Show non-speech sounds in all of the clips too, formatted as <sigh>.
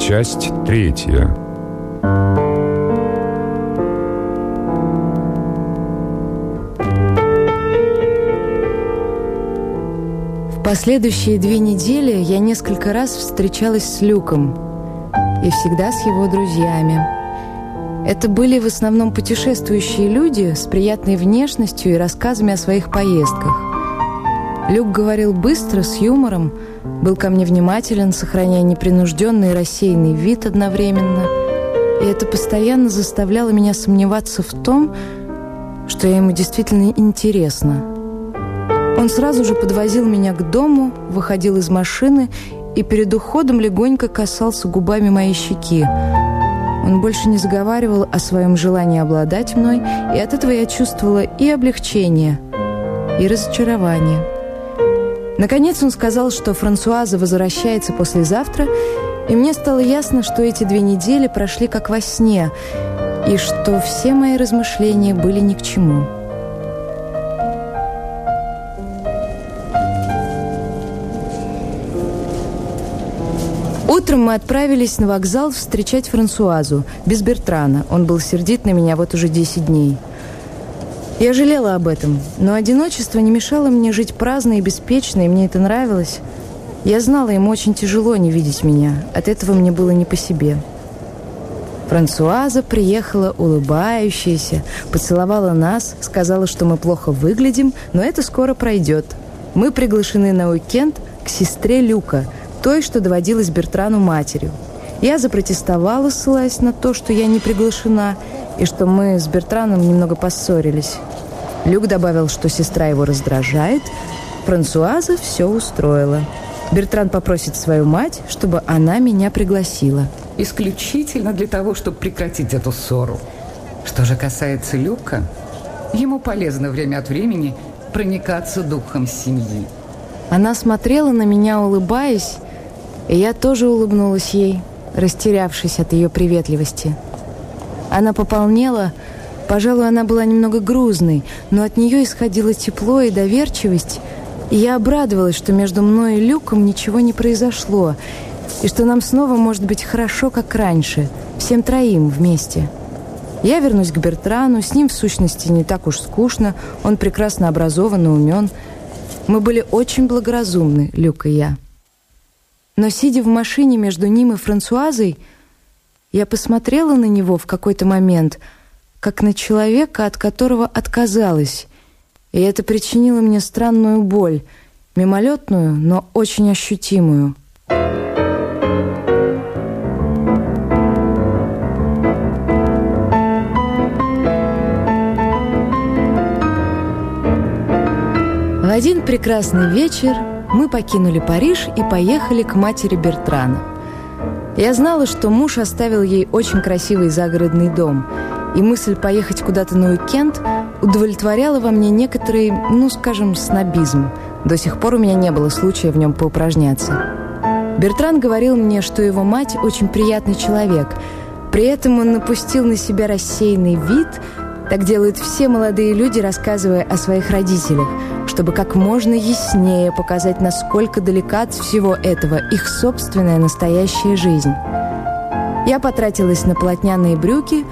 Часть третья. В последующие две недели я несколько раз встречалась с Люком и всегда с его друзьями. Это были в основном путешествующие люди с приятной внешностью и рассказами о своих поездках. Люк говорил быстро, с юмором, был ко мне внимателен, сохраняя непринужденный и рассеянный вид одновременно. И это постоянно заставляло меня сомневаться в том, что я ему действительно интересна. Он сразу же подвозил меня к дому, выходил из машины и перед уходом легонько касался губами моей щеки. Он больше не заговаривал о своем желании обладать мной, и от этого я чувствовала и облегчение, и разочарование. Наконец он сказал, что Франсуаза возвращается послезавтра, и мне стало ясно, что эти две недели прошли как во сне, и что все мои размышления были ни к чему. Утром мы отправились на вокзал встречать Франсуазу, без Бертрана. Он был сердит на меня вот уже 10 дней. Я жалела об этом, но одиночество не мешало мне жить праздно и беспечно, и мне это нравилось. Я знала, ему очень тяжело не видеть меня. От этого мне было не по себе. Франсуаза приехала улыбающаяся, поцеловала нас, сказала, что мы плохо выглядим, но это скоро пройдет. Мы приглашены на уикенд к сестре Люка, той, что доводилась Бертрану матерью. Я запротестовала, ссылаясь на то, что я не приглашена, и что мы с Бертраном немного поссорились. Люк добавил, что сестра его раздражает. Франсуаза все устроила. Бертран попросит свою мать, чтобы она меня пригласила. Исключительно для того, чтобы прекратить эту ссору. Что же касается Люка, ему полезно время от времени проникаться духом семьи. Она смотрела на меня, улыбаясь, и я тоже улыбнулась ей, растерявшись от ее приветливости. Она пополнела, пожалуй, она была немного грузной, но от нее исходило тепло и доверчивость, и я обрадовалась, что между мной и Люком ничего не произошло, и что нам снова может быть хорошо, как раньше, всем троим вместе. Я вернусь к Бертрану, с ним в сущности не так уж скучно, он прекрасно образован и умен. Мы были очень благоразумны, Люк и я. Но сидя в машине между ним и Франсуазой, я посмотрела на него в какой-то момент, как на человека, от которого отказалась. И это причинило мне странную боль, мимолетную, но очень ощутимую. В один прекрасный вечер мы покинули Париж и поехали к матери Бертрана. Я знала, что муж оставил ей очень красивый загородный дом, и мысль поехать куда-то на уикенд удовлетворяла во мне некоторый, ну, скажем, снобизм. До сих пор у меня не было случая в нем поупражняться. Бертран говорил мне, что его мать очень приятный человек. При этом он напустил на себя рассеянный вид – так делают все молодые люди, рассказывая о своих родителях, чтобы как можно яснее показать, насколько далека от всего этого их собственная настоящая жизнь. Я потратилась на полотняные брюки.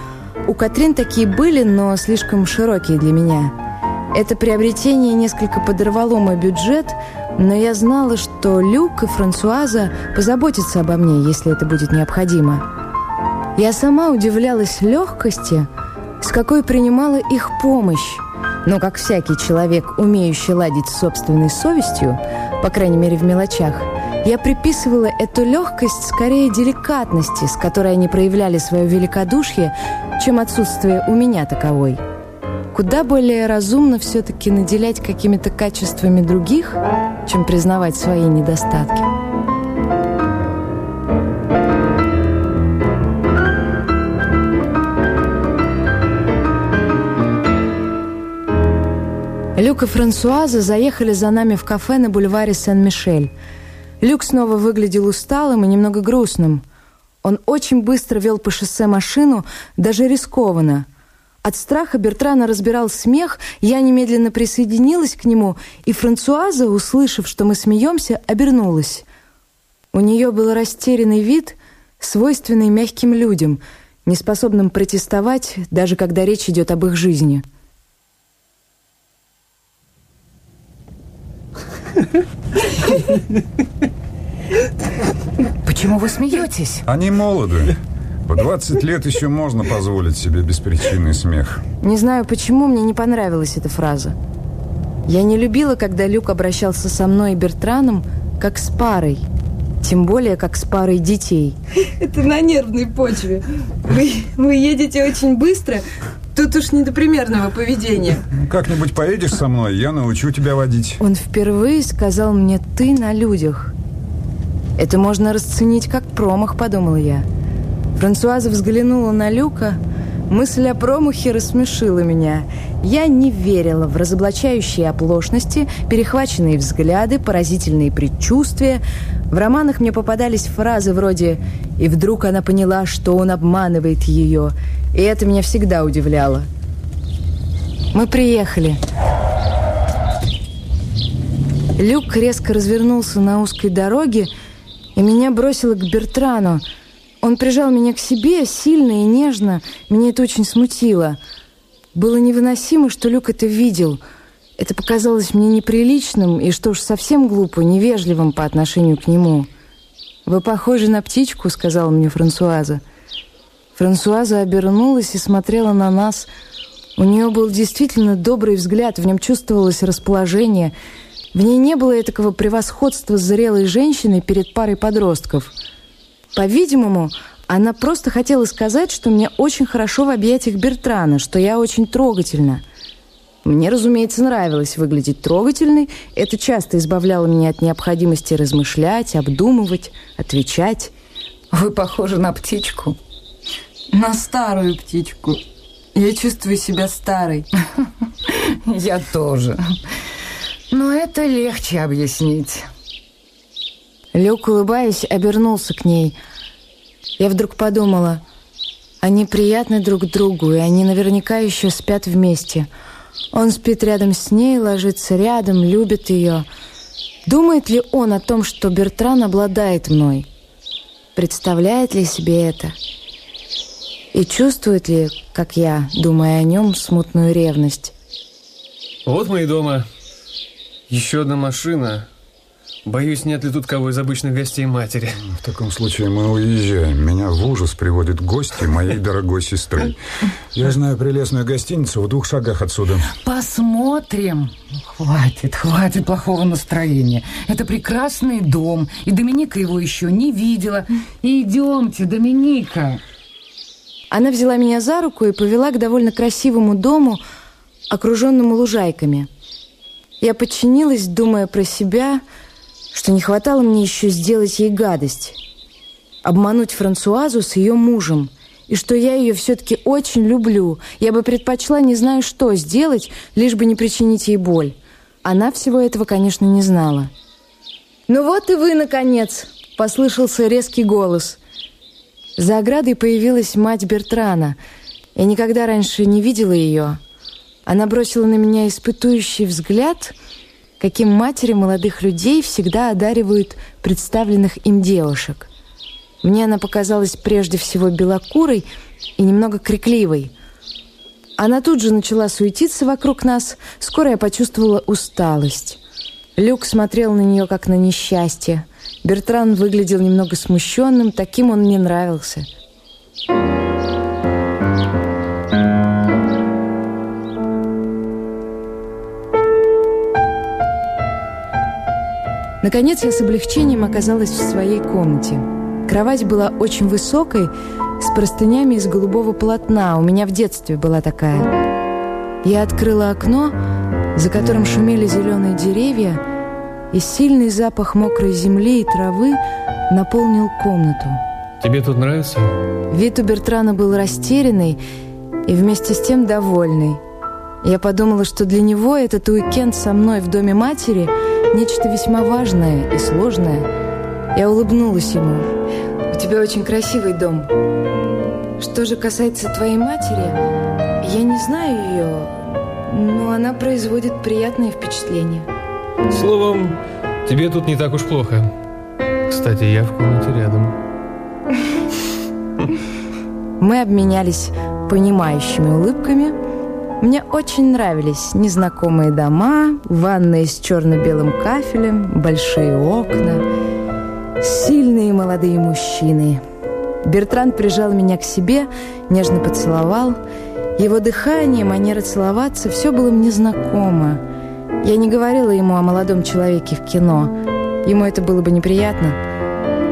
У Катрин такие были, но слишком широкие для меня. Это приобретение несколько подорвало мой бюджет, но я знала, что Люк и Франсуаза позаботятся обо мне, если это будет необходимо. Я сама удивлялась легкости – с какой принимала их помощь. Но, как всякий человек, умеющий ладить с собственной совестью, по крайней мере в мелочах, я приписывала эту легкость скорее деликатности, с которой они проявляли свое великодушие, чем отсутствие у меня таковой. Куда более разумно все-таки наделять какими-то качествами других, чем признавать свои недостатки. Люк и Франсуаза заехали за нами в кафе на бульваре Сен-Мишель. Люк снова выглядел усталым и немного грустным. Он очень быстро вел по шоссе машину, даже рискованно. От страха Бертрана разбирал смех, я немедленно присоединилась к нему, и Франсуаза, услышав, что мы смеемся, обернулась. У нее был растерянный вид, свойственный мягким людям, неспособным протестовать, даже когда речь идет об их жизни. Почему вы смеетесь? Они молоды. По 20 лет еще можно позволить себе беспричинный смех. Не знаю, почему мне не понравилась эта фраза. Я не любила, когда Люк обращался со мной и Бертраном как с парой. Тем более, как с парой детей. Это на нервной почве. Вы, вы едете очень быстро. Тут уж не до примерного поведения. Как-нибудь поедешь со мной, я научу тебя водить. Он впервые сказал мне «ты» на людях. Это можно расценить как промах, подумала я. Франсуаза взглянула на Люка. Мысль о промахе рассмешила меня. Я не верила в разоблачающие оплошности, перехваченные взгляды, поразительные предчувствия. В романах мне попадались фразы вроде «И вдруг она поняла, что он обманывает ее». И это меня всегда удивляло. Мы приехали. Люк резко развернулся на узкой дороге, и меня бросило к Бертрану – он прижал меня к себе сильно и нежно. Меня это очень смутило. Было невыносимо, что Люк это видел. Это показалось мне неприличным и, что уж совсем глупо, невежливым по отношению к нему. «Вы похожи на птичку», — сказала мне Франсуаза. Франсуаза обернулась и смотрела на нас. У нее был действительно добрый взгляд, в нем чувствовалось расположение. В ней не было такого превосходства зрелой женщины перед парой подростков — по-видимому, она просто хотела сказать, что мне очень хорошо в объятиях Бертрана, что я очень трогательна. Мне, разумеется, нравилось выглядеть трогательной. Это часто избавляло меня от необходимости размышлять, обдумывать, отвечать. Вы похожи на птичку. На старую птичку. Я чувствую себя старой. Я тоже. Но это легче объяснить. Люк, улыбаясь, обернулся к ней. Я вдруг подумала, они приятны друг другу, и они наверняка еще спят вместе. Он спит рядом с ней, ложится рядом, любит ее. Думает ли он о том, что Бертран обладает мной? Представляет ли себе это? И чувствует ли, как я, думая о нем, смутную ревность? Вот мы и дома. Еще одна машина. Боюсь, нет ли тут кого из обычных гостей матери. В таком случае мы уезжаем. Меня в ужас приводят гости моей дорогой сестры. Я знаю прелестную гостиницу в двух шагах отсюда. Посмотрим. Хватит, хватит плохого настроения. Это прекрасный дом, и Доминика его еще не видела. Идемте, Доминика. Она взяла меня за руку и повела к довольно красивому дому, окруженному лужайками. Я подчинилась, думая про себя, что не хватало мне еще сделать ей гадость, обмануть Франсуазу с ее мужем, и что я ее все-таки очень люблю. Я бы предпочла не знаю что сделать, лишь бы не причинить ей боль. Она всего этого, конечно, не знала. «Ну вот и вы, наконец!» — послышался резкий голос. За оградой появилась мать Бертрана. Я никогда раньше не видела ее. Она бросила на меня испытующий взгляд — каким матери молодых людей всегда одаривают представленных им девушек. Мне она показалась прежде всего белокурой и немного крикливой. Она тут же начала суетиться вокруг нас. Скоро я почувствовала усталость. Люк смотрел на нее, как на несчастье. Бертран выглядел немного смущенным, таким он мне нравился. Наконец я с облегчением оказалась в своей комнате. Кровать была очень высокой, с простынями из голубого полотна. У меня в детстве была такая. Я открыла окно, за которым шумели зеленые деревья, и сильный запах мокрой земли и травы наполнил комнату. Тебе тут нравится? Вид у Бертрана был растерянный и вместе с тем довольный. Я подумала, что для него этот уикенд со мной в доме матери – нечто весьма важное и сложное. Я улыбнулась ему. «У тебя очень красивый дом. Что же касается твоей матери, я не знаю ее, но она производит приятное впечатление». Словом, тебе тут не так уж плохо. Кстати, я в комнате рядом. Мы обменялись понимающими улыбками. Мне очень нравились незнакомые дома, ванные с черно-белым кафелем, большие окна, сильные молодые мужчины. Бертран прижал меня к себе, нежно поцеловал. Его дыхание, манера целоваться – все было мне знакомо. Я не говорила ему о молодом человеке в кино. Ему это было бы неприятно.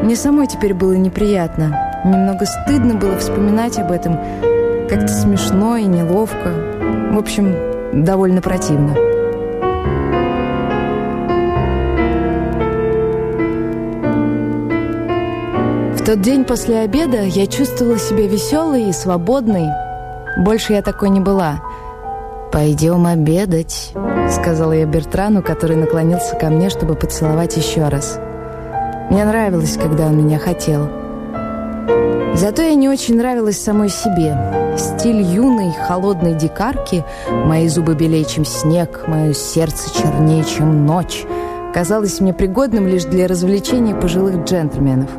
Мне самой теперь было неприятно. Немного стыдно было вспоминать об этом. Как-то смешно и неловко. В общем, довольно противно. В тот день после обеда я чувствовала себя веселой и свободной. Больше я такой не была. «Пойдем обедать», — сказала я Бертрану, который наклонился ко мне, чтобы поцеловать еще раз. Мне нравилось, когда он меня хотел. Зато я не очень нравилась самой себе. Стиль юной, холодной дикарки, мои зубы белее, чем снег, мое сердце чернее, чем ночь, казалось мне пригодным лишь для развлечения пожилых джентльменов.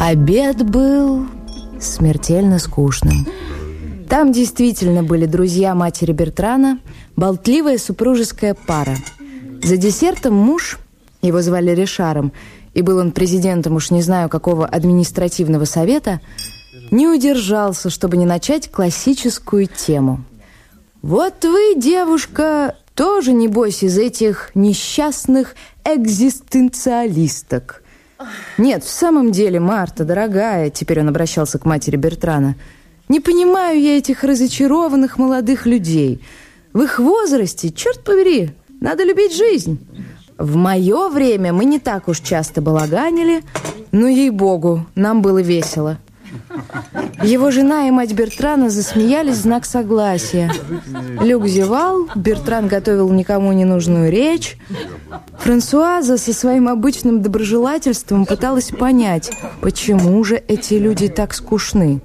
Обед был смертельно скучным. Там действительно были друзья матери Бертрана, болтливая супружеская пара. За десертом муж, его звали Ришаром, и был он президентом уж не знаю какого административного совета, не удержался, чтобы не начать классическую тему. «Вот вы, девушка, тоже, небось, из этих несчастных экзистенциалисток». «Нет, в самом деле, Марта, дорогая», теперь он обращался к матери Бертрана, «не понимаю я этих разочарованных молодых людей. В их возрасте, черт побери, надо любить жизнь. В мое время мы не так уж часто балаганили, но, ей-богу, нам было весело». Его жена и мать Бертрана засмеялись в знак согласия. Люк зевал, Бертран готовил никому не нужную речь. Франсуаза со своим обычным доброжелательством пыталась понять, почему же эти люди так скучны.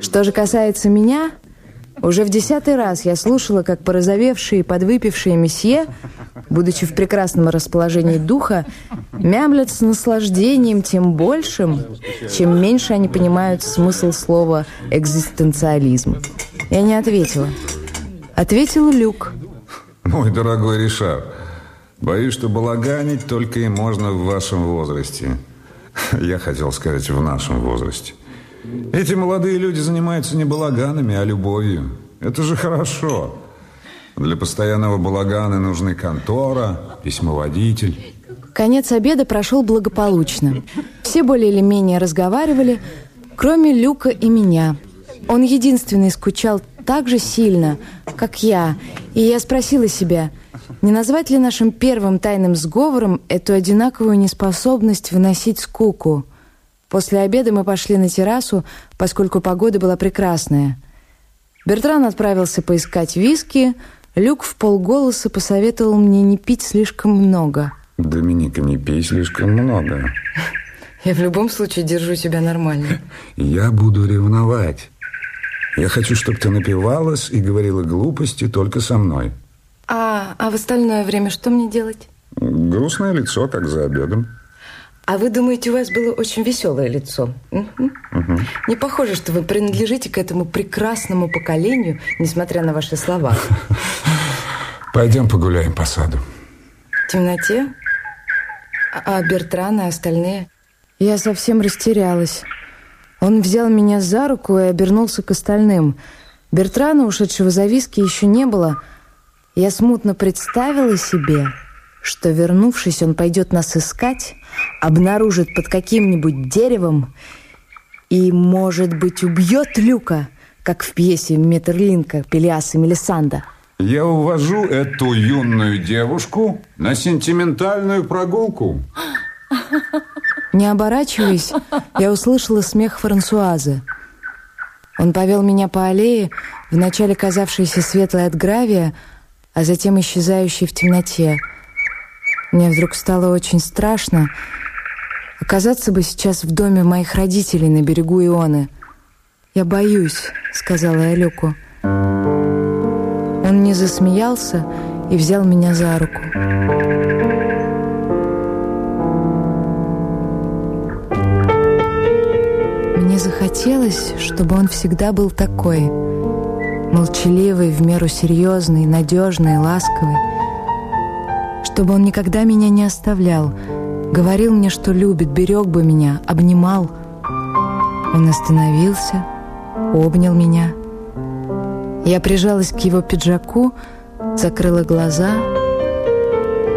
Что же касается меня, уже в десятый раз я слушала, как порозовевшие и подвыпившие месье, будучи в прекрасном расположении духа, мямлят с наслаждением тем большим, чем меньше они понимают смысл слова «экзистенциализм». Я не ответила. Ответил Люк. Мой дорогой Ришар, боюсь, что балаганить только и можно в вашем возрасте. Я хотел сказать, в нашем возрасте. Эти молодые люди занимаются не балаганами, а любовью. Это же хорошо. Для постоянного балагана нужны контора, письмоводитель. Конец обеда прошел благополучно. Все более или менее разговаривали, кроме Люка и меня. Он единственный скучал так же сильно, как я, и я спросила себя, не назвать ли нашим первым тайным сговором эту одинаковую неспособность выносить скуку – После обеда мы пошли на террасу, поскольку погода была прекрасная. Бертран отправился поискать виски. Люк в полголоса посоветовал мне не пить слишком много. Доминика, не пей слишком много. <laughs> Я в любом случае держу себя нормально. <laughs> Я буду ревновать. Я хочу, чтобы ты напивалась и говорила глупости только со мной. А, а в остальное время что мне делать? Грустное лицо, как за обедом. А вы думаете, у вас было очень веселое лицо? Угу. Угу. Не похоже, что вы принадлежите к этому прекрасному поколению, несмотря на ваши слова. <laughs> Пойдем погуляем по саду. В темноте? А, а Бертран и остальные? Я совсем растерялась. Он взял меня за руку и обернулся к остальным. Бертрана, ушедшего за виски, еще не было. Я смутно представила себе, что, вернувшись, он пойдет нас искать, обнаружит под каким-нибудь деревом и, может быть, убьет Люка, как в пьесе Метерлинка Пелиас и Мелисанда. Я увожу эту юную девушку на сентиментальную прогулку. Не оборачиваясь, я услышала смех Франсуазы. Он повел меня по аллее, вначале казавшейся светлой от гравия, а затем исчезающей в темноте – мне вдруг стало очень страшно. Оказаться бы сейчас в доме моих родителей на берегу Ионы. «Я боюсь», — сказала я Люку. Он не засмеялся и взял меня за руку. Мне захотелось, чтобы он всегда был такой. Молчаливый, в меру серьезный, надежный, ласковый. Чтобы он никогда меня не оставлял. Говорил мне, что любит, берег бы меня, обнимал. Он остановился, обнял меня. Я прижалась к его пиджаку, закрыла глаза.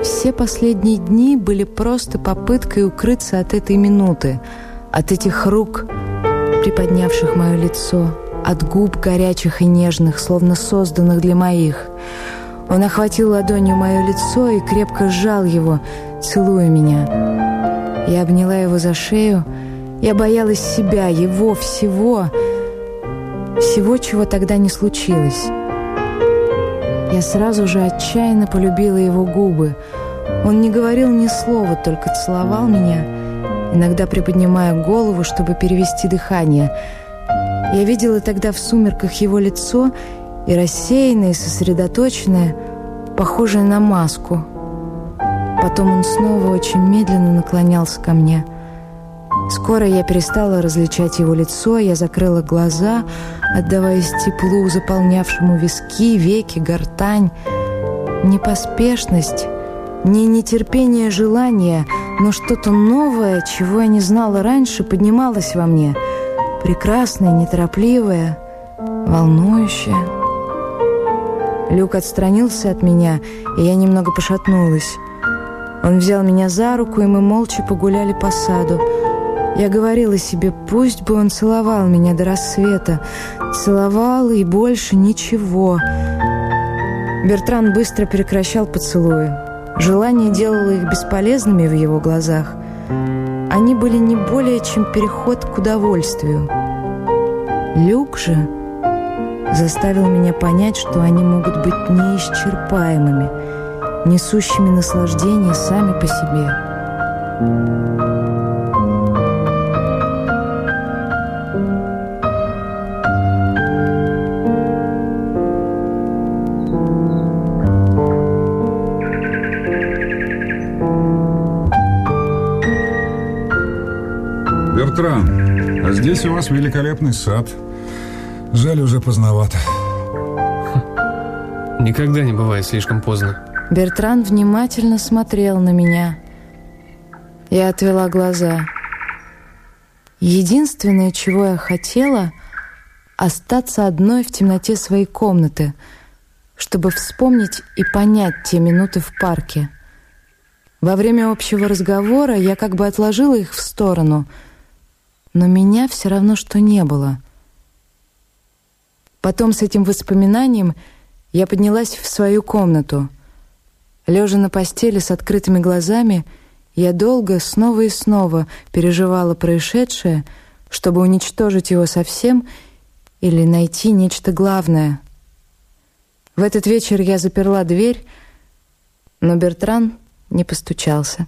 Все последние дни были просто попыткой укрыться от этой минуты, от этих рук, приподнявших мое лицо, от губ горячих и нежных, словно созданных для моих. Он охватил ладонью мое лицо и крепко сжал его, целуя меня. Я обняла его за шею. Я боялась себя, его, всего, всего, чего тогда не случилось. Я сразу же отчаянно полюбила его губы. Он не говорил ни слова, только целовал меня, иногда приподнимая голову, чтобы перевести дыхание. Я видела тогда в сумерках его лицо и рассеянное, и сосредоточенное, похожее на маску. Потом он снова очень медленно наклонялся ко мне — Скоро я перестала различать его лицо, я закрыла глаза, отдаваясь теплу, заполнявшему виски, веки, гортань. Непоспешность, не нетерпение желания, но что-то новое, чего я не знала раньше, поднималось во мне. Прекрасное, неторопливое, волнующее. Люк отстранился от меня, и я немного пошатнулась. Он взял меня за руку, и мы молча погуляли по саду. Я говорила себе, пусть бы он целовал меня до рассвета. Целовал и больше ничего. Бертран быстро прекращал поцелуи. Желание делало их бесполезными в его глазах. Они были не более чем переход к удовольствию. Люк же заставил меня понять, что они могут быть неисчерпаемыми, несущими наслаждение сами по себе. Бертран, а здесь у вас великолепный сад. Жаль, уже поздновато. Никогда не бывает слишком поздно. Бертран внимательно смотрел на меня. Я отвела глаза. Единственное, чего я хотела, остаться одной в темноте своей комнаты, чтобы вспомнить и понять те минуты в парке. Во время общего разговора я как бы отложила их в сторону — но меня все равно что не было. Потом с этим воспоминанием я поднялась в свою комнату. Лежа на постели с открытыми глазами, я долго, снова и снова переживала происшедшее, чтобы уничтожить его совсем или найти нечто главное. В этот вечер я заперла дверь, но Бертран не постучался.